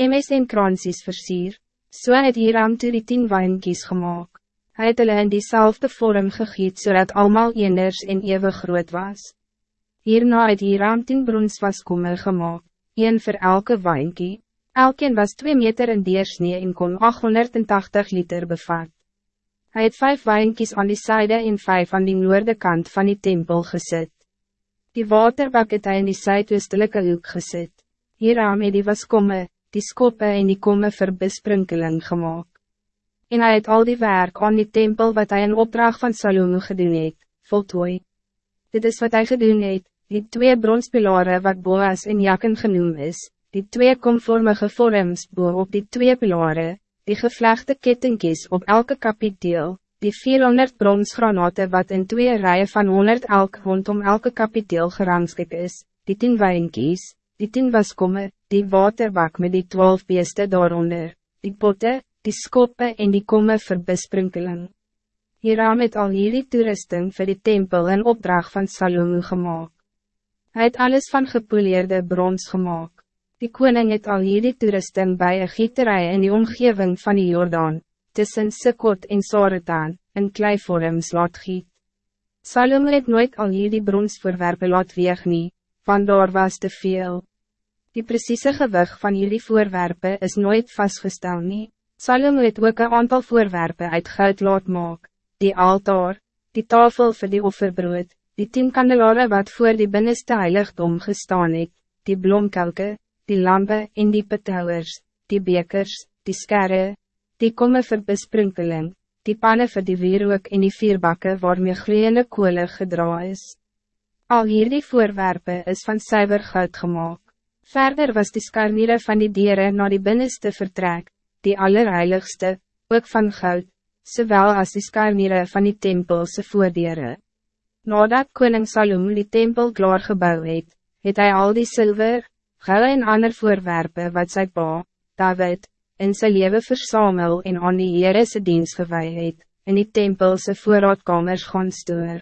MSN kransies versier, so het Hiram toe die tien wijnkies gemaakt. Hij het hulle in diezelfde vorm gegiet zodat allemaal eners en eeuwig groot was. Hierna het Hiram tien bronswaskomme gemaakt, een voor elke wijnkie. Elkeen was 2 meter in deersnee en kon 880 liter bevat. Hij het vijf wijnkies aan die zijde en vijf aan die noorde kant van die tempel gezet. Die waterbak het hy in die zuidwestelijke hoek gezet. Hieraan het die waskomme, die skoppe en die komme vir besprinkeling gemaakt. En hij het al die werk aan die tempel wat hij in opdracht van Salomo gedoen het, voltooi. Dit is wat hij gedoen het, die twee bronspilare wat Boas en Jakken genoem is, die twee komvormige vorms boor op die twee pilare, die gevlechte kettingkies op elke kapiteel, die 400 bronsgranaten wat in twee rijen van 100 elk rondom elke kapiteel gerangskik is, die 10 wijnkies, die 10 waskomme, die waterbak met die 12 beeste daaronder, die potte, die skoppe en die komme vir besprinkeling. Hieraan het al hierdie toerusting vir die tempel in opdracht van Salomo gemaakt. Hij het alles van gepoleerde brons gemaakt. Die koning het al hierdie toerusting bij een gieterij in die omgeving van die Jordaan, tussen Sikot en Saretaan, in kleivorms laat giet. Salomo het nooit al hierdie bronsvoorwerpe laat weeg nie, want daar was te veel. Die precieze gewicht van jullie voorwerpen is nooit vastgesteld nie. Salomo het ook een aantal voorwerpen uit goud laat maak, die altaar, die tafel voor die offerbrood, die tien kandelare wat voor die binnenste heiligdom gestaan het, die blomkelke, die lampe en die petouwers, die bekers, die skerre, die komme vir besprinkeling, die pannen vir die wierook en die vierbakke waarmee gloeiende koole gedra is. Al hierdie voorwerpen is van suiver goud gemaakt. Verder was die skarniere van die dieren naar die binnenste vertrek, die allerheiligste, ook van goud, zowel als die skarniere van die tempelse voordere. Nadat koning Salomo die tempel klaar gebouw het, het hy al die zilver, goud en ander voorwerpen wat sy pa, David, in sy leven versamel en aan die Heerese diens gewaai het, in die tempelse voorraadkamers gaan stoor.